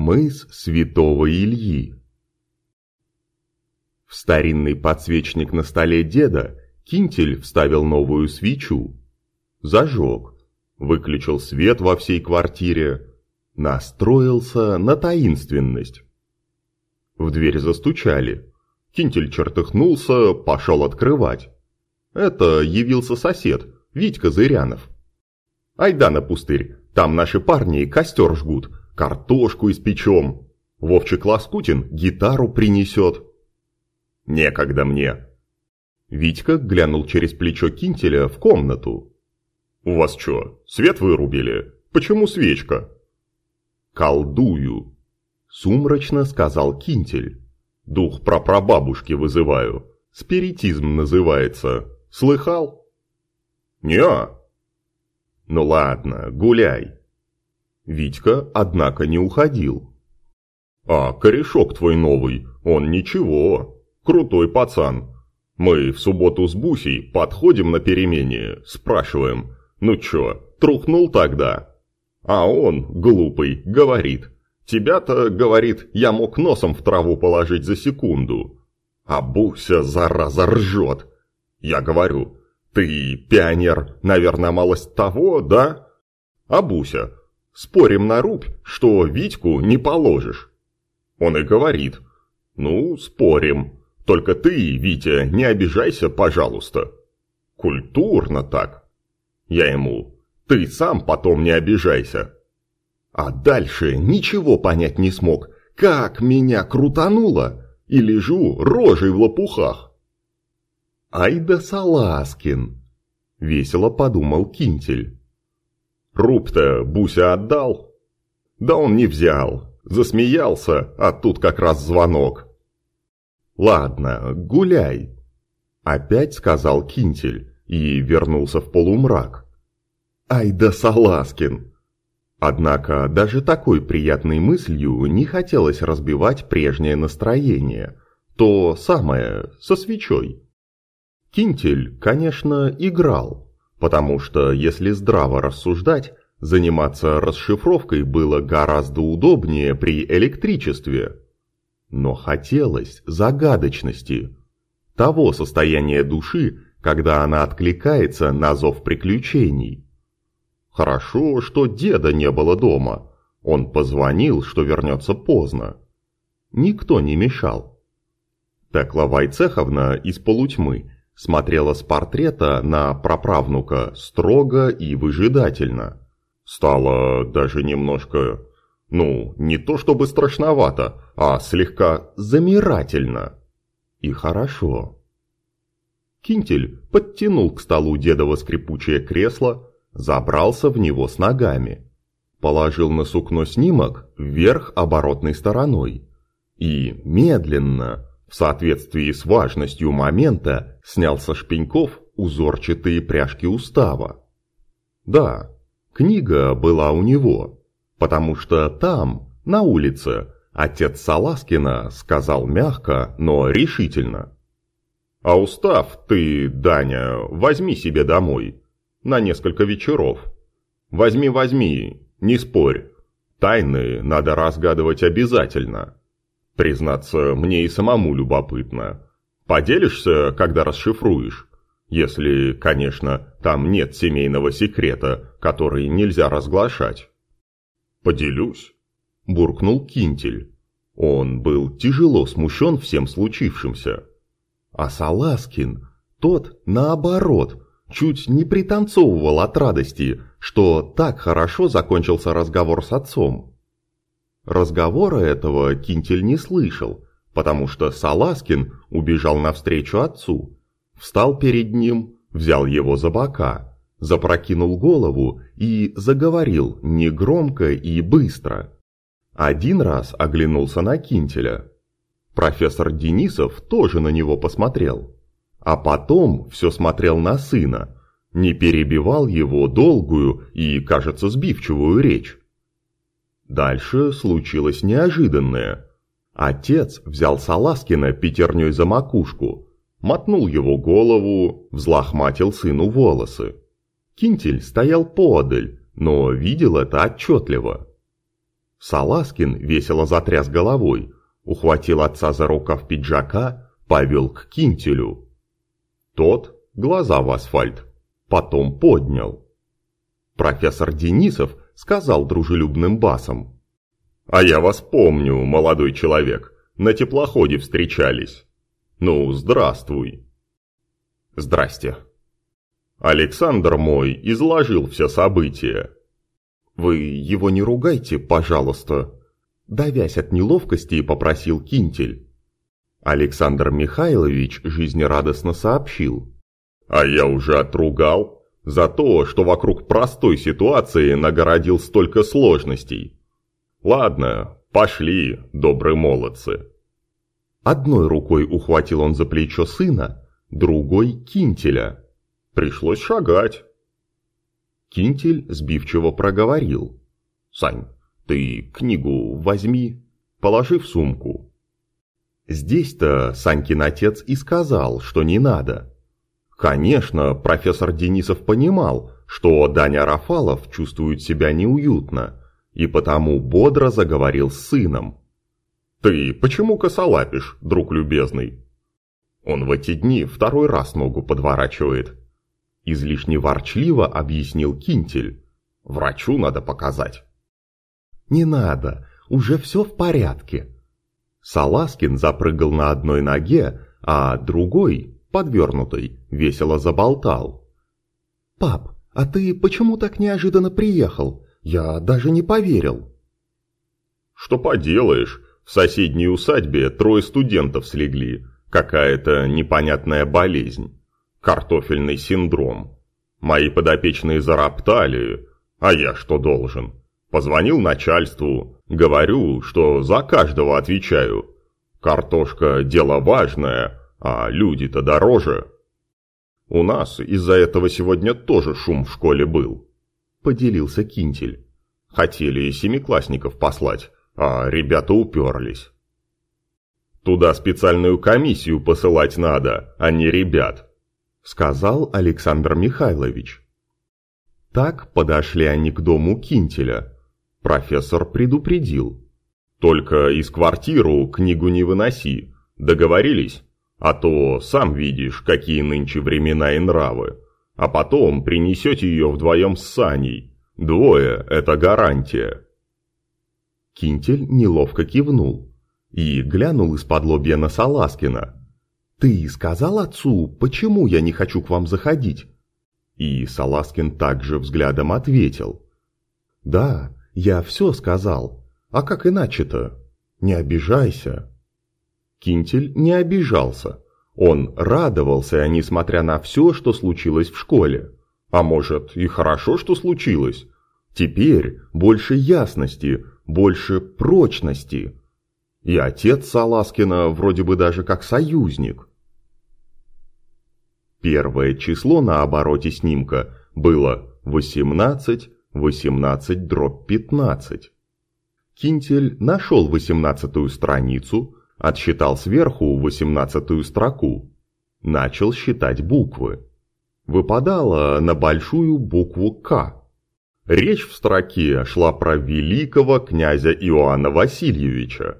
Мыс Святого Ильи. В старинный подсвечник на столе деда Кинтель вставил новую свечу. Зажег. Выключил свет во всей квартире. Настроился на таинственность. В дверь застучали. Кинтель чертыхнулся, пошел открывать. Это явился сосед, Витька Зырянов. «Айда на пустырь, там наши парни костер жгут, картошку испечем. Вовчик Лоскутин гитару принесет». «Некогда мне». Витька глянул через плечо Кинтеля в комнату. «У вас что, свет вырубили? Почему свечка?» «Колдую», — сумрачно сказал Кинтель. «Дух прапрабабушки вызываю. Спиритизм называется. Слыхал?» «Не-а». «Ну ладно, гуляй». Витька, однако, не уходил. «А корешок твой новый, он ничего, крутой пацан. Мы в субботу с Бусей подходим на перемене, спрашиваем, ну чё, трухнул тогда?» А он, глупый, говорит, «Тебя-то, — говорит, — я мог носом в траву положить за секунду». А Буся, зараза, ржет. Я говорю, «Ты, пионер, наверное, малость того, да?» А Буся, «Спорим на рубь, что Витьку не положишь». Он и говорит, «Ну, спорим. Только ты, Витя, не обижайся, пожалуйста». Культурно так. Я ему, «Ты сам потом не обижайся». А дальше ничего понять не смог, как меня крутануло, и лежу рожей в лопухах. «Ай да Саласкин!» — весело подумал Кинтель. «Руб-то Буся отдал?» «Да он не взял, засмеялся, а тут как раз звонок». «Ладно, гуляй», — опять сказал Кинтель и вернулся в полумрак. «Ай да Саласкин!» Однако даже такой приятной мыслью не хотелось разбивать прежнее настроение, то самое, со свечой. Кинтель, конечно, играл, потому что, если здраво рассуждать, заниматься расшифровкой было гораздо удобнее при электричестве. Но хотелось загадочности, того состояния души, когда она откликается на зов приключений. Хорошо, что деда не было дома. Он позвонил, что вернется поздно. Никто не мешал. Текла Вайцеховна из полутьмы смотрела с портрета на праправнука строго и выжидательно. Стало даже немножко, ну, не то чтобы страшновато, а слегка замирательно. И хорошо. Кинтель подтянул к столу дедово скрипучее кресло, забрался в него с ногами, положил на сукно снимок вверх оборотной стороной и медленно, в соответствии с важностью момента, снял со шпеньков узорчатые пряжки устава. Да, книга была у него, потому что там, на улице, отец Саласкина сказал мягко, но решительно. «А устав ты, Даня, возьми себе домой, на несколько вечеров. Возьми, возьми, не спорь. Тайны надо разгадывать обязательно. Признаться, мне и самому любопытно. Поделишься, когда расшифруешь? Если, конечно, там нет семейного секрета, который нельзя разглашать. «Поделюсь», – буркнул Кинтель. Он был тяжело смущен всем случившимся. А Саласкин, тот, наоборот, чуть не пританцовывал от радости, что так хорошо закончился разговор с отцом. Разговора этого Кинтель не слышал, потому что Саласкин убежал навстречу отцу, встал перед ним, взял его за бока, запрокинул голову и заговорил негромко и быстро. Один раз оглянулся на Кинтеля. Профессор Денисов тоже на него посмотрел. А потом все смотрел на сына, не перебивал его долгую и, кажется, сбивчивую речь. Дальше случилось неожиданное. Отец взял Саласкина пятерней за макушку, мотнул его голову, взлохматил сыну волосы. Кинтель стоял подаль, но видел это отчетливо. Саласкин весело затряс головой, ухватил отца за рукав пиджака, повел к кинтелю. Тот глаза в асфальт, потом поднял. Профессор Денисов сказал дружелюбным басом. «А я вас помню, молодой человек, на теплоходе встречались. Ну, здравствуй». «Здрасте». Александр мой изложил все события. «Вы его не ругайте, пожалуйста», давясь от неловкости, попросил Кинтель. Александр Михайлович жизнерадостно сообщил. «А я уже отругал за то, что вокруг простой ситуации нагородил столько сложностей. Ладно, пошли, добрые молодцы». Одной рукой ухватил он за плечо сына, другой – Кинтеля. Пришлось шагать. Кинтель сбивчиво проговорил. «Сань, ты книгу возьми, положи в сумку». Здесь-то Санькин отец и сказал, что не надо. Конечно, профессор Денисов понимал, что Даня Рафалов чувствует себя неуютно, и потому бодро заговорил с сыном. «Ты почему косолапишь, друг любезный?» Он в эти дни второй раз ногу подворачивает. Излишне ворчливо объяснил Кинтель. Врачу надо показать. «Не надо, уже все в порядке», Саласкин запрыгал на одной ноге, а другой, подвернутой, весело заболтал. «Пап, а ты почему так неожиданно приехал? Я даже не поверил». «Что поделаешь, в соседней усадьбе трое студентов слегли. Какая-то непонятная болезнь. Картофельный синдром. Мои подопечные зароптали, а я что должен?» Позвонил начальству, говорю, что за каждого отвечаю. Картошка – дело важное, а люди-то дороже. У нас из-за этого сегодня тоже шум в школе был. Поделился Кинтель. Хотели семиклассников послать, а ребята уперлись. Туда специальную комиссию посылать надо, а не ребят, сказал Александр Михайлович. Так подошли они к дому Кинтеля. Профессор предупредил. «Только из квартиру книгу не выноси. Договорились? А то сам видишь, какие нынче времена и нравы. А потом принесете ее вдвоем с Саней. Двое – это гарантия». Кинтель неловко кивнул и глянул из-под лобья на Саласкина. «Ты сказал отцу, почему я не хочу к вам заходить?» И Саласкин также взглядом ответил. «Да, я все сказал. А как иначе-то? Не обижайся. Кинтель не обижался. Он радовался, несмотря на все, что случилось в школе. А может, и хорошо, что случилось. Теперь больше ясности, больше прочности. И отец Саласкина вроде бы даже как союзник. Первое число на обороте снимка было 18 18 дробь 15. Кинтель нашел восемнадцатую страницу, отсчитал сверху восемнадцатую строку. Начал считать буквы. Выпадало на большую букву «К». Речь в строке шла про великого князя Иоанна Васильевича.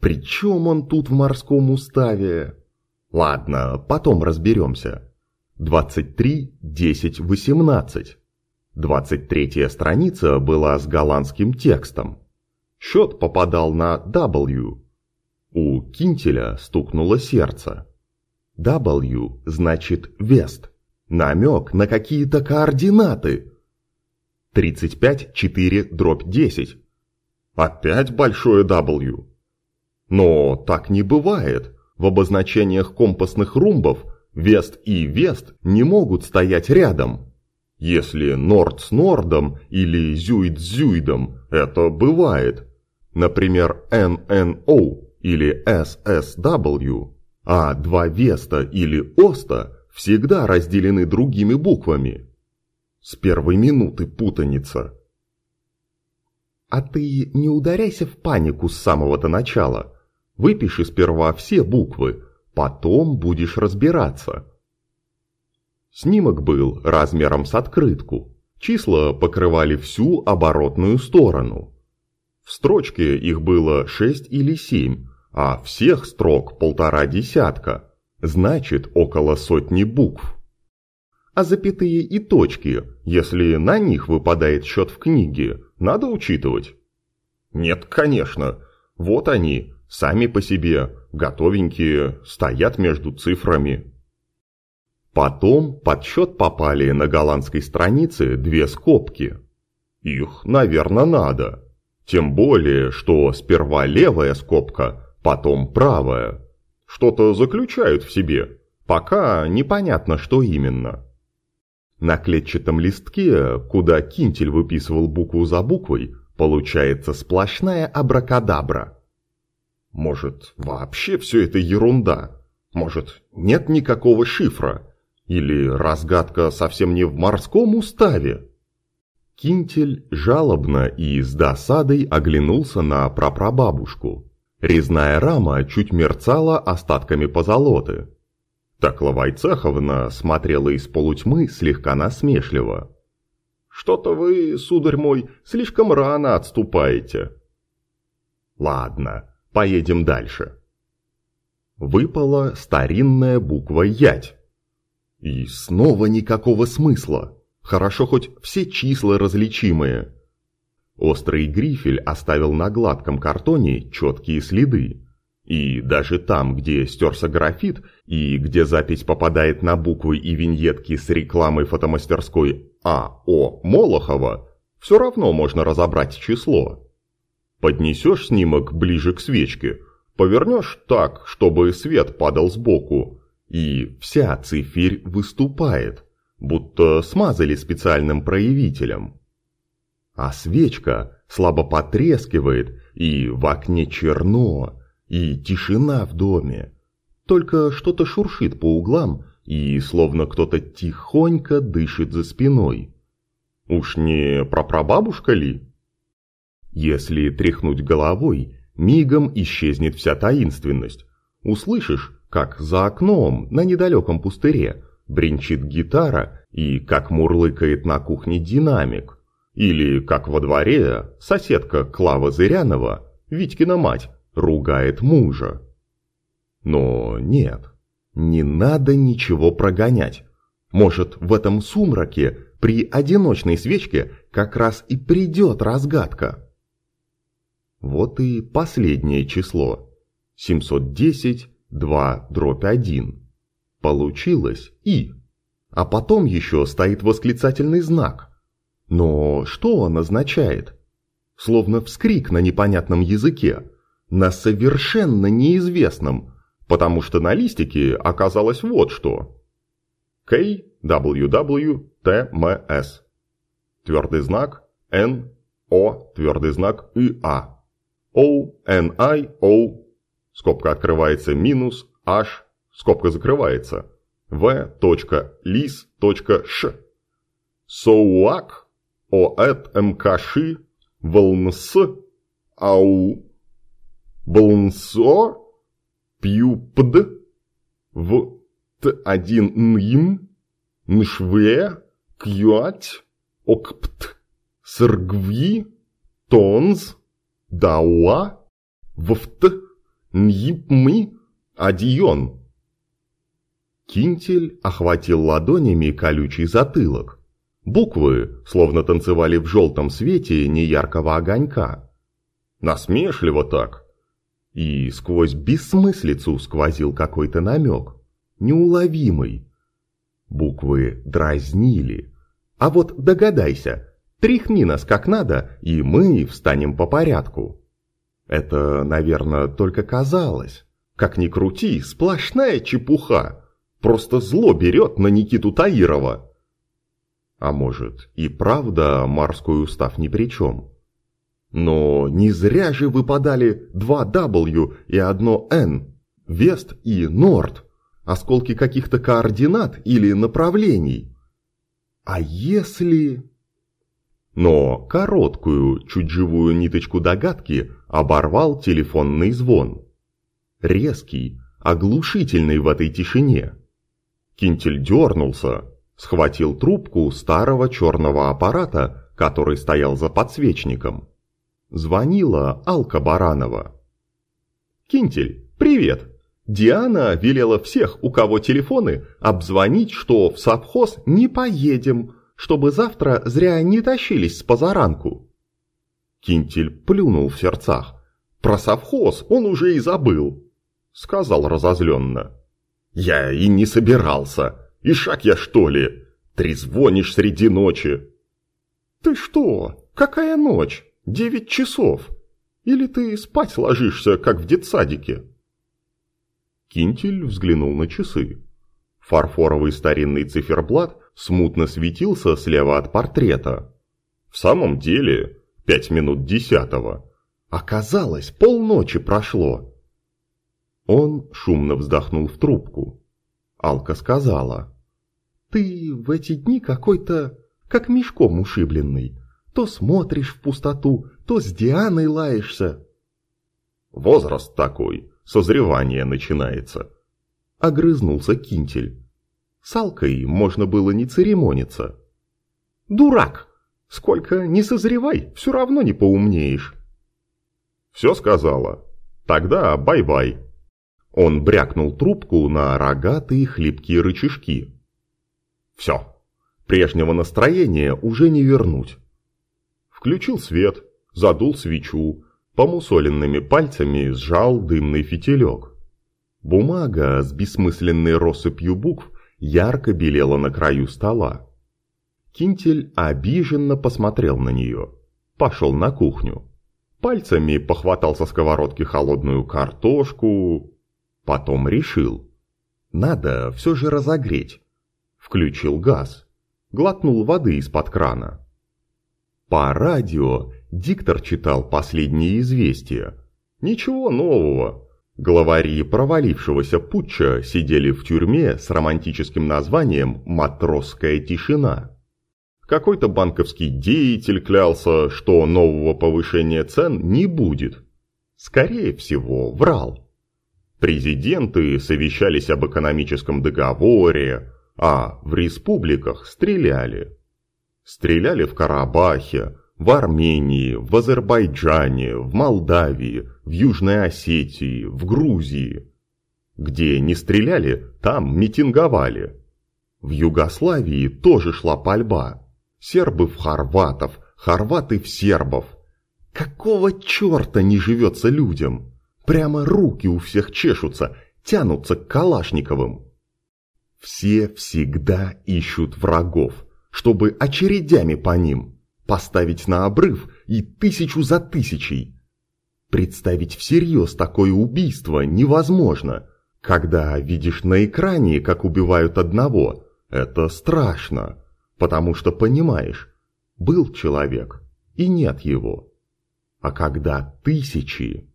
При чем он тут в морском уставе? Ладно, потом разберемся. 23, 10, 18. Двадцать третья страница была с голландским текстом. Счет попадал на W. У Кинтеля стукнуло сердце. W значит «Вест». Намек на какие-то координаты. 35-4 дробь 10. Опять большое W. Но так не бывает. В обозначениях компасных румбов Вест и Вест не могут стоять рядом. Если Норд с Нордом или Зюид с Зюидом, это бывает. Например, NNO или SSW, а два Веста или Оста всегда разделены другими буквами. С первой минуты путаница. А ты не ударяйся в панику с самого-то начала. Выпиши сперва все буквы, потом будешь разбираться. Снимок был размером с открытку. Числа покрывали всю оборотную сторону. В строчке их было шесть или семь, а всех строк полтора десятка, значит около сотни букв. А запятые и точки, если на них выпадает счет в книге, надо учитывать? Нет, конечно. Вот они, сами по себе, готовенькие, стоят между цифрами. Потом под счет попали на голландской странице две скобки. Их, наверное, надо. Тем более, что сперва левая скобка, потом правая. Что-то заключают в себе, пока непонятно, что именно. На клетчатом листке, куда кинтель выписывал букву за буквой, получается сплошная абракадабра. Может, вообще все это ерунда? Может, нет никакого шифра? Или разгадка совсем не в морском уставе? Кинтель жалобно и с досадой оглянулся на прапрабабушку. Резная рама чуть мерцала остатками позолоты. Такла Вайцеховна смотрела из полутьмы слегка насмешливо. «Что-то вы, сударь мой, слишком рано отступаете». «Ладно, поедем дальше». Выпала старинная буква «Ять». И снова никакого смысла. Хорошо хоть все числа различимые. Острый грифель оставил на гладком картоне четкие следы. И даже там, где стерся графит, и где запись попадает на буквы и виньетки с рекламой фотомастерской А.О. Молохова, все равно можно разобрать число. Поднесешь снимок ближе к свечке, повернешь так, чтобы свет падал сбоку, и вся цифирь выступает будто смазали специальным проявителем. А свечка слабо потрескивает, и в окне черно, и тишина в доме. Только что-то шуршит по углам, и словно кто-то тихонько дышит за спиной. Уж не прапрабабушка ли? Если тряхнуть головой, мигом исчезнет вся таинственность. Услышишь, как за окном на недалеком пустыре бренчит гитара и как мурлыкает на кухне динамик. Или, как во дворе, соседка Клава Зырянова, Витькина мать, ругает мужа. Но нет, не надо ничего прогонять. Может, в этом сумраке при одиночной свечке как раз и придет разгадка. Вот и последнее число. 710, 2, дробь 1. Получилось «и». А потом еще стоит восклицательный знак. Но что он означает? Словно вскрик на непонятном языке, на совершенно неизвестном, потому что на листике оказалось вот что. KWWTMS. Твердый знак N, O, твердый знак ИА. O, N, I, O, скобка открывается, минус, H, скобка закрывается, v.lis.ш. Соуак, оэт мкши, волнс, ау, блнсо, пьюпд, в т1 ним, ншве, кьюать, окпт, сргви, тонз, дауа, вфт, ньипмы, адион. Кинтель охватил ладонями колючий затылок. Буквы словно танцевали в желтом свете неяркого огонька. Насмешливо так. И сквозь бессмыслицу сквозил какой-то намек. Неуловимый. Буквы дразнили. А вот догадайся, тряхни нас как надо, и мы встанем по порядку. Это, наверное, только казалось. Как ни крути, сплошная чепуха. Просто зло берет на Никиту Таирова. А может, и правда морской устав ни при чем. Но не зря же выпадали два W и одно N, Вест и Норд, осколки каких-то координат или направлений. А если... Но короткую, чуть живую ниточку догадки оборвал телефонный звон. Резкий, оглушительный в этой тишине. Кинтель дернулся, схватил трубку старого черного аппарата, который стоял за подсвечником. Звонила Алка Баранова. «Кинтель, привет! Диана велела всех, у кого телефоны, обзвонить, что в совхоз не поедем, чтобы завтра зря не тащились с позаранку». Кинтель плюнул в сердцах. Про совхоз он уже и забыл, сказал разозленно. Я и не собирался. И шаг я что ли? Трезвонишь среди ночи. Ты что? Какая ночь? Девять часов. Или ты спать ложишься, как в детсадике? Кинтель взглянул на часы. Фарфоровый старинный циферблат смутно светился слева от портрета. В самом деле, пять минут десятого. Оказалось, полночи прошло. Он шумно вздохнул в трубку. Алка сказала. «Ты в эти дни какой-то, как мешком ушибленный. То смотришь в пустоту, то с Дианой лаешься». «Возраст такой, созревание начинается», — огрызнулся Кинтель. С Алкой можно было не церемониться. «Дурак! Сколько не созревай, все равно не поумнеешь». «Все сказала. Тогда бай-бай». Он брякнул трубку на рогатые хлипкие рычажки. «Все. Прежнего настроения уже не вернуть». Включил свет, задул свечу, помусоленными пальцами сжал дымный фитилек. Бумага с бессмысленной россыпью букв ярко белела на краю стола. Кинтель обиженно посмотрел на нее. Пошел на кухню. Пальцами похватал со сковородки холодную картошку. Потом решил. Надо все же разогреть. Включил газ. Глотнул воды из-под крана. По радио диктор читал последние известия. Ничего нового. Главари провалившегося путча сидели в тюрьме с романтическим названием «Матросская тишина». Какой-то банковский деятель клялся, что нового повышения цен не будет. Скорее всего, врал. Президенты совещались об экономическом договоре, а в республиках стреляли. Стреляли в Карабахе, в Армении, в Азербайджане, в Молдавии, в Южной Осетии, в Грузии. Где не стреляли, там митинговали. В Югославии тоже шла пальба. Сербы в хорватов, хорваты в сербов. Какого черта не живется людям? Прямо руки у всех чешутся, тянутся к Калашниковым. Все всегда ищут врагов, чтобы очередями по ним поставить на обрыв и тысячу за тысячей. Представить всерьез такое убийство невозможно. Когда видишь на экране, как убивают одного, это страшно потому что понимаешь, был человек и нет его. А когда тысячи...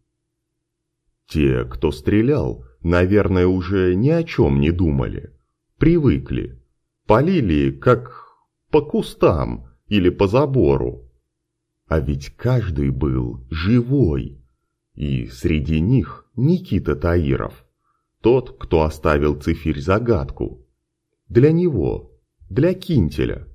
Те, кто стрелял, наверное, уже ни о чем не думали. Привыкли. Полили, как по кустам или по забору. А ведь каждый был живой. И среди них Никита Таиров. Тот, кто оставил цифирь загадку. Для него для Кинтеля.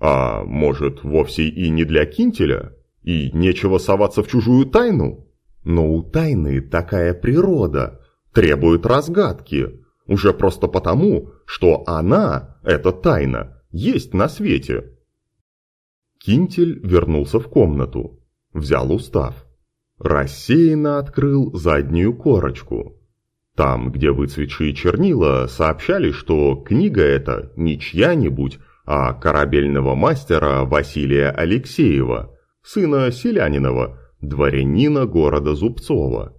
А может, вовсе и не для Кинтеля? И нечего соваться в чужую тайну? Но у тайны такая природа, требует разгадки, уже просто потому, что она, эта тайна, есть на свете. Кинтель вернулся в комнату, взял устав, рассеянно открыл заднюю корочку. Там, где выцветшие чернила, сообщали, что книга эта не чья-нибудь, а корабельного мастера Василия Алексеева, сына Селянинова, дворянина города Зубцова.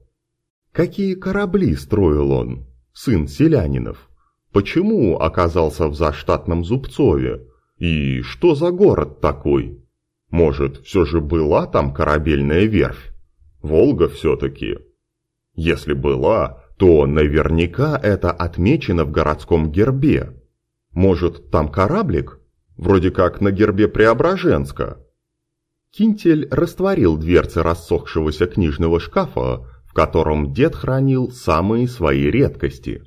Какие корабли строил он, сын Селянинов? Почему оказался в заштатном Зубцове? И что за город такой? Может, все же была там корабельная верфь? Волга все-таки. Если была, то наверняка это отмечено в городском гербе. Может, там кораблик? Вроде как на гербе Преображенска. Кинтель растворил дверцы рассохшегося книжного шкафа, котором дед хранил самые свои редкости.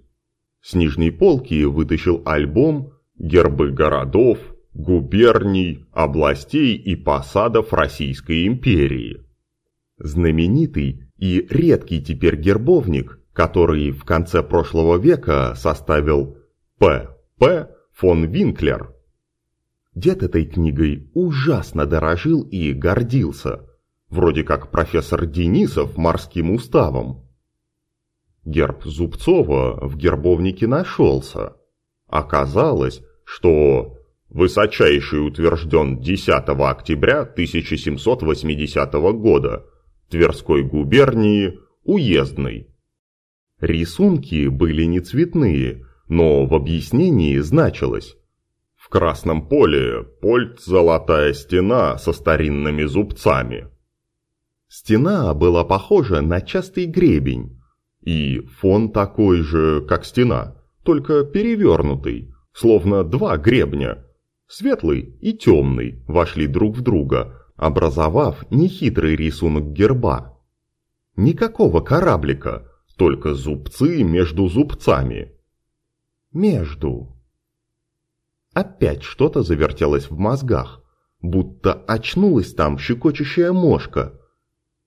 С нижней полки вытащил альбом «Гербы городов, губерний, областей и посадов Российской империи». Знаменитый и редкий теперь гербовник, который в конце прошлого века составил П. П. фон Винклер. Дед этой книгой ужасно дорожил и гордился, вроде как профессор Денисов морским уставом. Герб Зубцова в гербовнике нашелся. Оказалось, что высочайший утвержден 10 октября 1780 года Тверской губернии Уездной. Рисунки были не цветные, но в объяснении значилось «В красном поле польт золотая стена со старинными зубцами». Стена была похожа на частый гребень, и фон такой же, как стена, только перевернутый, словно два гребня. Светлый и темный вошли друг в друга, образовав нехитрый рисунок герба. Никакого кораблика, только зубцы между зубцами. Между. Опять что-то завертелось в мозгах, будто очнулась там щекочущая мошка.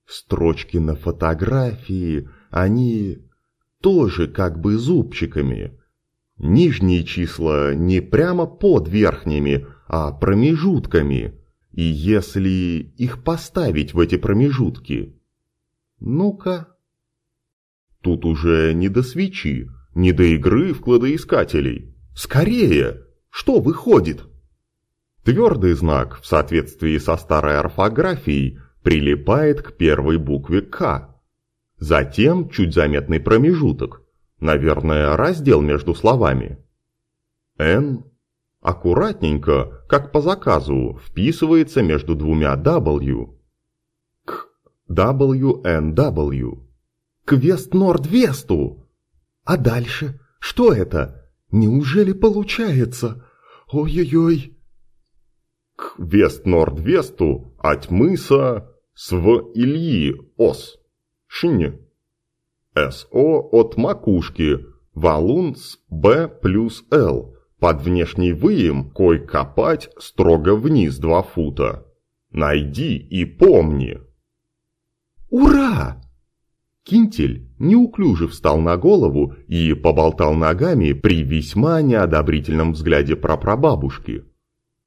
Строчки на фотографии они тоже как бы зубчиками. Нижние числа не прямо под верхними, а промежутками. И если их поставить в эти промежутки... Ну-ка... Тут уже не до свечи, не до игры в кладоискателей. Скорее! Что выходит? Твердый знак в соответствии со старой орфографией прилипает к первой букве «К», Затем чуть заметный промежуток, наверное, раздел между словами. «Н» аккуратненько, как по заказу, вписывается между двумя W. К WNW. К Вест-Норд-Весту. А дальше? Что это? Неужели получается? Ой-ой-ой. К Вест-Норд-Весту от мыса Св Ильи Ос. Шни. СО от макушки, валун с Б плюс Л, под внешний выем, кой копать строго вниз два фута. Найди и помни. Ура! Кинтель неуклюже встал на голову и поболтал ногами при весьма неодобрительном взгляде прапрабабушки.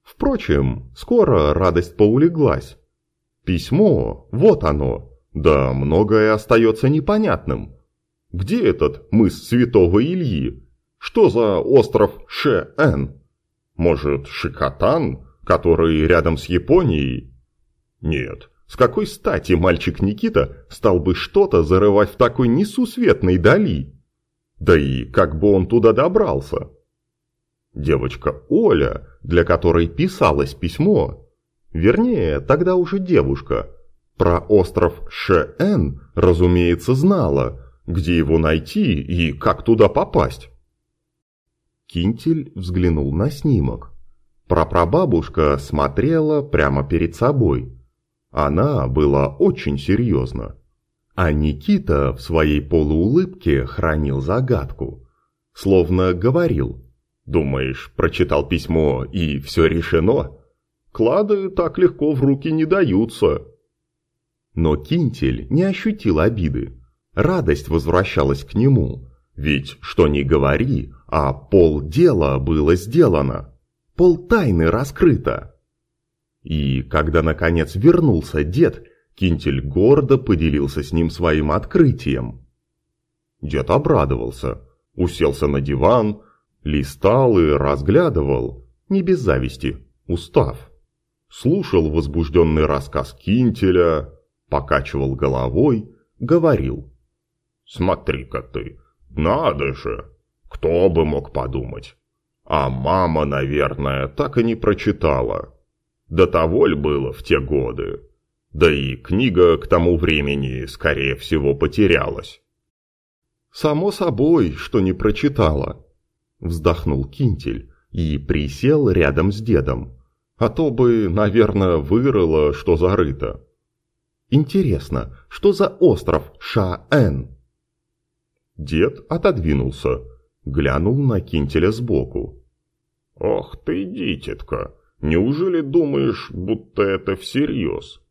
Впрочем, скоро радость поулеглась. Письмо, вот оно, да многое остается непонятным. Где этот мыс Святого Ильи? Что за остров Ше-Эн? Может, Шикотан, который рядом с Японией? Нет, с какой стати мальчик Никита стал бы что-то зарывать в такой несусветной дали? Да и как бы он туда добрался? Девочка Оля, для которой писалось письмо, вернее, тогда уже девушка – про остров Шен, разумеется, знала, где его найти и как туда попасть. Кинтель взглянул на снимок. Прапрабабушка смотрела прямо перед собой. Она была очень серьезна. А Никита в своей полуулыбке хранил загадку. Словно говорил, «Думаешь, прочитал письмо и все решено? Клады так легко в руки не даются». Но Кинтель не ощутил обиды. Радость возвращалась к нему. Ведь, что ни говори, а пол дела было сделано. Пол тайны раскрыто. И когда наконец вернулся дед, Кинтель гордо поделился с ним своим открытием. Дед обрадовался, уселся на диван, листал и разглядывал, не без зависти, устав. Слушал возбужденный рассказ Кинтеля, покачивал головой, говорил. «Смотри-ка ты, надо же! Кто бы мог подумать? А мама, наверное, так и не прочитала. До того ли было в те годы? Да и книга к тому времени, скорее всего, потерялась». «Само собой, что не прочитала», — вздохнул Кинтель и присел рядом с дедом. «А то бы, наверное, вырыло, что зарыто». Интересно, что за остров Ша-Эн? Дед отодвинулся, глянул на Кинтеля сбоку. «Ох ты, дитятка, неужели думаешь, будто это всерьез?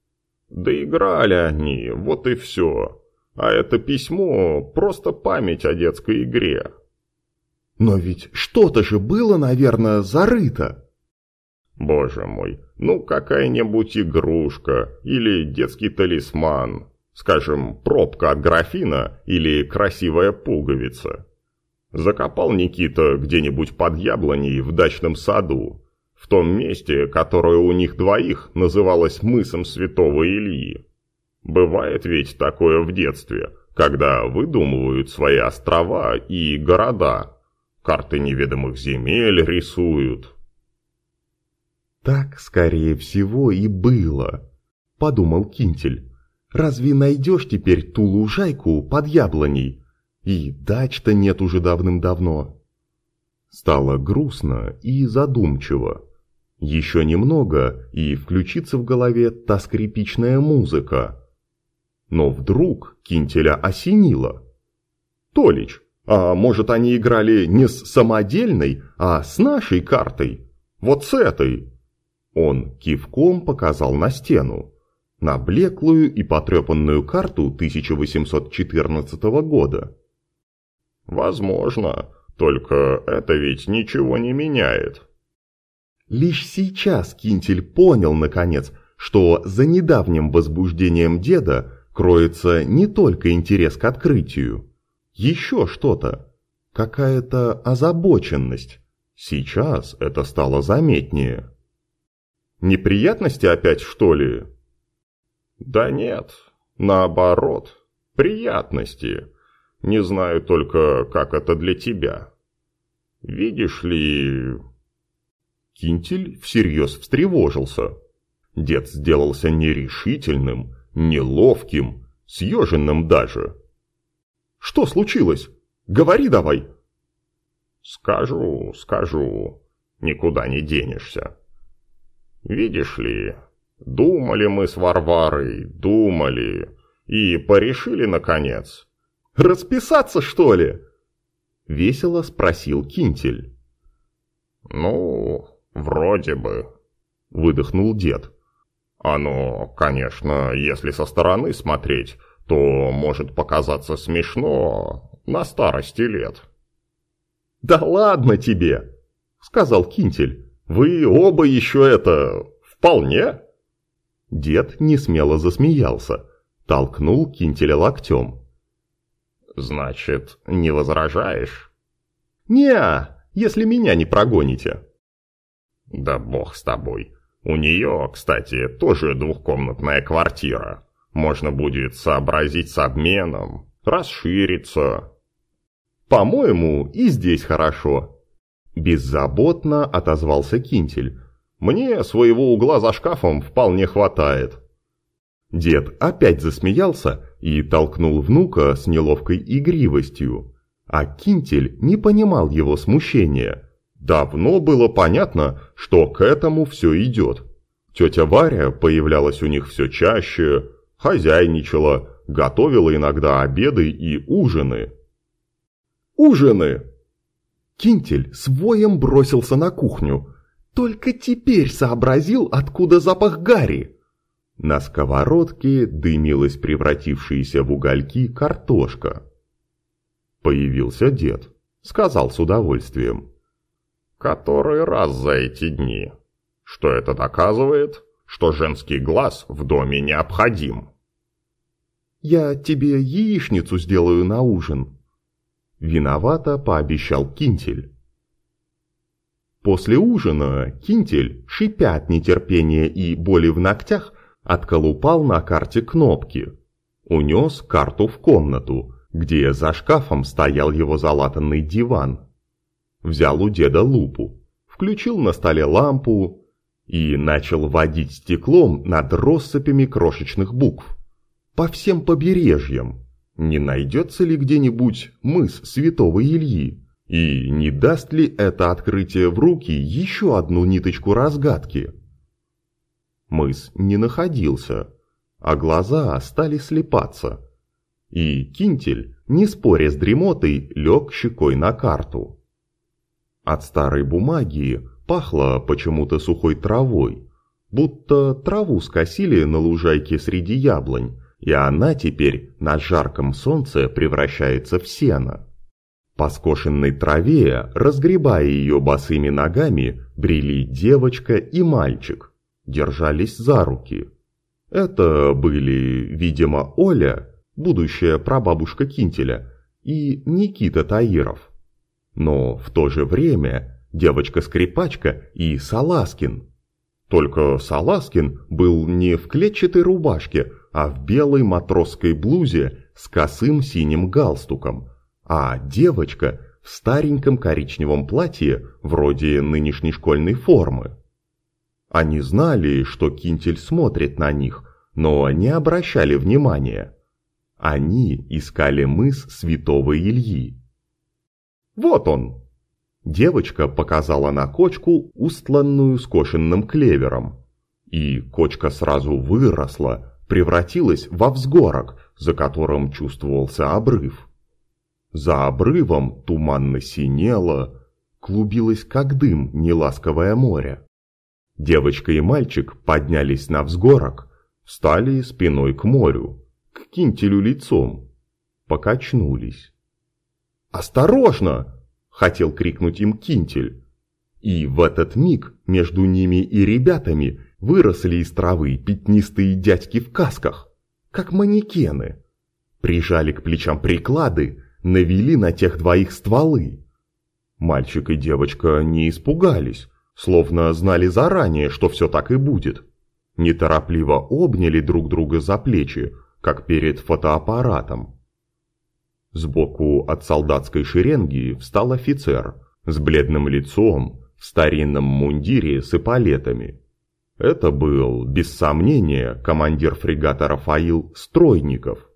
Доиграли они, вот и все. А это письмо – просто память о детской игре. Но ведь что-то же было, наверное, зарыто. Боже мой, ну какая-нибудь игрушка или детский талисман. Скажем, пробка от графина или красивая пуговица. Закопал Никита где-нибудь под яблоней в дачном саду, в том месте, которое у них двоих называлось мысом святого Ильи. Бывает ведь такое в детстве, когда выдумывают свои острова и города, карты неведомых земель рисуют. «Так, скорее всего, и было», — подумал Кинтель. «Разве найдешь теперь ту лужайку под яблоней? И дач-то нет уже давным-давно». Стало грустно и задумчиво. Еще немного, и включится в голове та скрипичная музыка. Но вдруг Кинтеля осенило. «Толич, а может они играли не с самодельной, а с нашей картой? Вот с этой?» Он кивком показал на стену. На блеклую и потрепанную карту 1814 года. «Возможно, только это ведь ничего не меняет», Лишь сейчас Кинтель понял, наконец, что за недавним возбуждением деда кроется не только интерес к открытию. Еще что-то. Какая-то озабоченность. Сейчас это стало заметнее. Неприятности опять, что ли? Да нет, наоборот, приятности. Не знаю только, как это для тебя. Видишь ли, Кинтель всерьез встревожился. Дед сделался нерешительным, неловким, съеженным даже. «Что случилось? Говори давай!» «Скажу, скажу, никуда не денешься. Видишь ли, думали мы с Варварой, думали, и порешили наконец». «Расписаться, что ли?» Весело спросил Кинтель. «Ну, «Вроде бы», — выдохнул дед. «Оно, конечно, если со стороны смотреть, то может показаться смешно на старости лет». «Да ладно тебе!» — сказал Кинтель. «Вы оба еще это... вполне?» Дед несмело засмеялся, толкнул Кинтеля локтем. «Значит, не возражаешь?» «Не, если меня не прогоните». Да бог с тобой. У нее, кстати, тоже двухкомнатная квартира. Можно будет сообразить с обменом, расшириться. По-моему, и здесь хорошо. Беззаботно отозвался Кинтель. Мне своего угла за шкафом вполне хватает. Дед опять засмеялся и толкнул внука с неловкой игривостью. А Кинтель не понимал его смущения. Давно было понятно, что к этому все идет. Тетя Варя появлялась у них все чаще, хозяйничала, готовила иногда обеды и ужины. «Ужины!» Кинтель с воем бросился на кухню. Только теперь сообразил, откуда запах гари. На сковородке дымилась превратившаяся в угольки картошка. Появился дед, сказал с удовольствием. Который раз за эти дни. Что это доказывает? Что женский глаз в доме необходим. «Я тебе яичницу сделаю на ужин», — виновато пообещал Кинтель. После ужина Кинтель, шипя от нетерпения и боли в ногтях, отколупал на карте кнопки. Унес карту в комнату, где за шкафом стоял его залатанный диван. Взял у деда лупу, включил на столе лампу и начал водить стеклом над россыпями крошечных букв. По всем побережьям. Не найдется ли где-нибудь мыс Святого Ильи? И не даст ли это открытие в руки еще одну ниточку разгадки? Мыс не находился, а глаза стали слепаться. И Кинтель, не споря с дремотой, лег щекой на карту. От старой бумаги пахло почему-то сухой травой. будто траву скосили на лужайке среди яблонь, и она теперь на жарком солнце превращается в сено. По скошенной траве, разгребая ее босыми ногами, брели девочка и мальчик, держались за руки. Это были, видимо, Оля, будущая прабабушка Кинтеля, и Никита Таиров. Но в то же время девочка-скрипачка и Саласкин. Только Саласкин был не в клетчатой рубашке, а в белой матросской блузе с косым синим галстуком – а девочка в стареньком коричневом платье, вроде нынешней школьной формы. Они знали, что Кинтель смотрит на них, но не обращали внимания. Они искали мыс Святого Ильи. «Вот он!» Девочка показала на кочку, устланную скошенным клевером. И кочка сразу выросла, превратилась во взгорок, за которым чувствовался обрыв. За обрывом туманно синело, клубилось как дым неласковое море. Девочка и мальчик поднялись на взгорок, встали спиной к морю, к кинтелю лицом, покачнулись. «Осторожно!» — хотел крикнуть им кинтель. И в этот миг между ними и ребятами выросли из травы пятнистые дядьки в касках, как манекены. Прижали к плечам приклады, навели на тех двоих стволы. Мальчик и девочка не испугались, словно знали заранее, что все так и будет. Неторопливо обняли друг друга за плечи, как перед фотоаппаратом. Сбоку от солдатской шеренги встал офицер с бледным лицом, в старинном мундире с эполетами. Это был, без сомнения, командир фрегата «Рафаил» Стройников –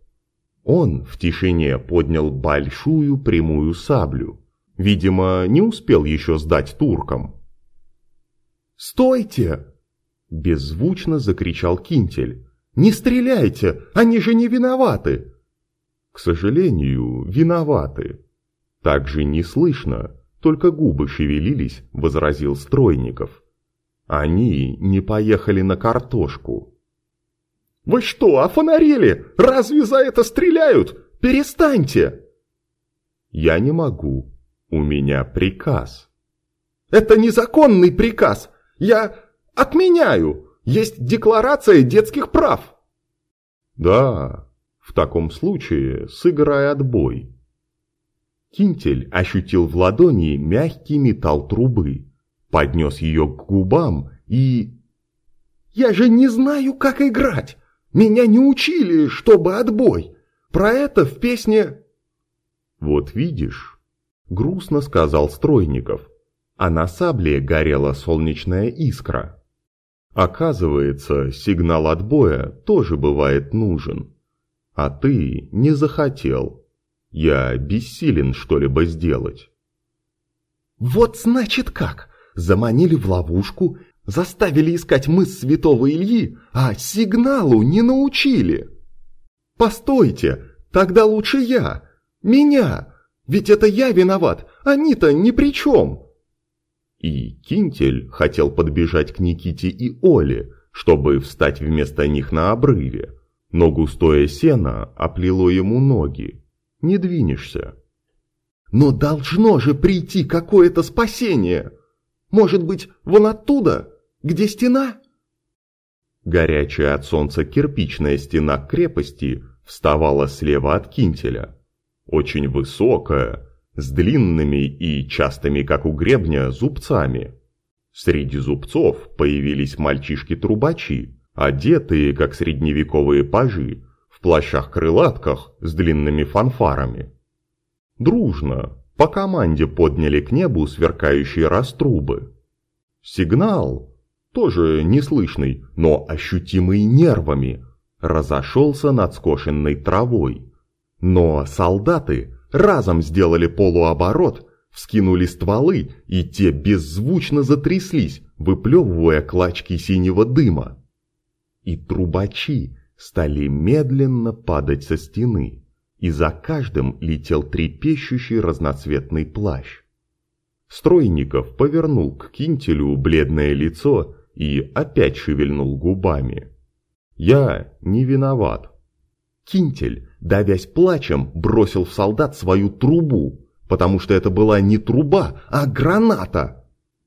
он в тишине поднял большую прямую саблю. Видимо, не успел еще сдать туркам. «Стойте!» – беззвучно закричал Кинтель. «Не стреляйте! Они же не виноваты!» «К сожалению, виноваты!» Так же не слышно, только губы шевелились, возразил Стройников. Они не поехали на картошку. «Вы что, офонарели? Разве за это стреляют? Перестаньте!» «Я не могу. У меня приказ». «Это незаконный приказ. Я отменяю. Есть декларация детских прав». «Да, в таком случае сыграй отбой». Кинтель ощутил в ладони мягкий металл трубы, поднес ее к губам и... «Я же не знаю, как играть! Меня не учили, чтобы отбой. Про это в песне...» «Вот видишь», — грустно сказал Стройников, а на сабле горела солнечная искра. «Оказывается, сигнал отбоя тоже бывает нужен. А ты не захотел. Я бессилен что-либо сделать». «Вот значит как! Заманили в ловушку Заставили искать мыс Святого Ильи, а сигналу не научили. Постойте, тогда лучше я. Меня. Ведь это я виноват, они-то ни при чем. И Кинтель хотел подбежать к Никите и Оле, чтобы встать вместо них на обрыве. Но густое сено оплело ему ноги. Не двинешься. Но должно же прийти какое-то спасение. Может быть, вон оттуда? Где стена?» Горячая от солнца кирпичная стена крепости вставала слева от кинтеля. Очень высокая, с длинными и частыми, как у гребня, зубцами. Среди зубцов появились мальчишки-трубачи, одетые, как средневековые пажи, в плащах-крылатках с длинными фанфарами. Дружно, по команде подняли к небу сверкающие раструбы. Сигнал, тоже неслышный, но ощутимый нервами, разошелся над скошенной травой. Но солдаты разом сделали полуоборот, вскинули стволы, и те беззвучно затряслись, выплевывая клочки синего дыма. И трубачи стали медленно падать со стены, и за каждым летел трепещущий разноцветный плащ. Стройников повернул к кинтелю бледное лицо и опять шевельнул губами. «Я не виноват». Кинтель, давясь плачем, бросил в солдат свою трубу, потому что это была не труба, а граната.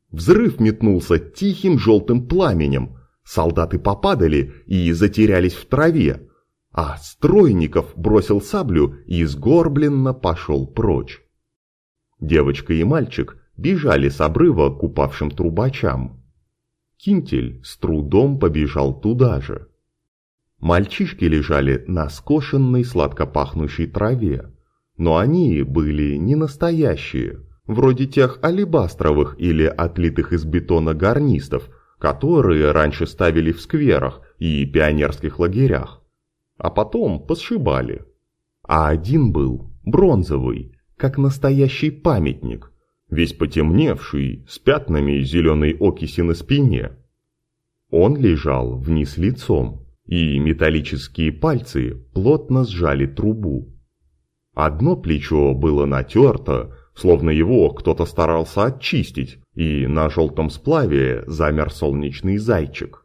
Взрыв метнулся тихим желтым пламенем, солдаты попадали и затерялись в траве, а Стройников бросил саблю и сгорбленно пошел прочь. Девочка и мальчик бежали с обрыва к упавшим трубачам. Кинтель с трудом побежал туда же. Мальчишки лежали на скошенной сладко пахнущей траве, но они были не настоящие, вроде тех алебастровых или отлитых из бетона гарнистов, которые раньше ставили в скверах и пионерских лагерях, а потом посшибали. А один был бронзовый, как настоящий памятник, весь потемневший, с пятнами зеленой окиси на спине. Он лежал вниз лицом, и металлические пальцы плотно сжали трубу. Одно плечо было натерто, словно его кто-то старался очистить, и на желтом сплаве замер солнечный зайчик.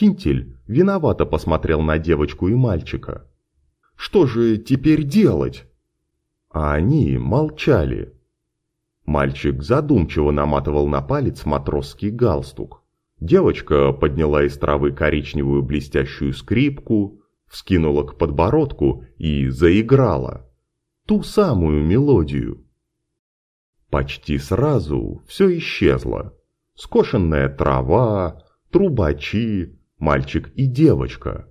Кинтель виновато посмотрел на девочку и мальчика. «Что же теперь делать?» а они молчали. Мальчик задумчиво наматывал на палец матросский галстук. Девочка подняла из травы коричневую блестящую скрипку, вскинула к подбородку и заиграла. Ту самую мелодию. Почти сразу все исчезло. Скошенная трава, трубачи, мальчик и девочка.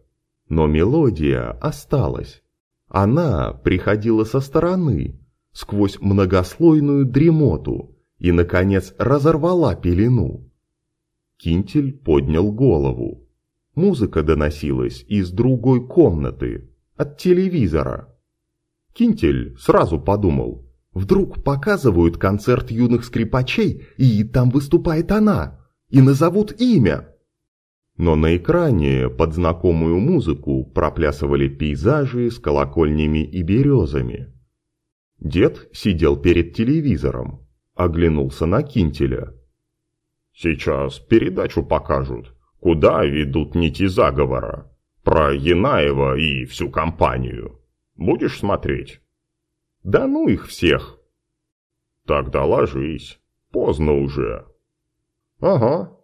Но мелодия осталась. Она приходила со стороны, сквозь многослойную дремоту, и, наконец, разорвала пелену. Кинтель поднял голову. Музыка доносилась из другой комнаты, от телевизора. Кинтель сразу подумал, вдруг показывают концерт юных скрипачей, и там выступает она, и назовут имя. Но на экране под знакомую музыку проплясывали пейзажи с колокольнями и березами. Дед сидел перед телевизором, оглянулся на Кинтеля. «Сейчас передачу покажут, куда ведут нити заговора. Про Янаева и всю компанию. Будешь смотреть?» «Да ну их всех!» «Тогда ложись, поздно уже». «Ага,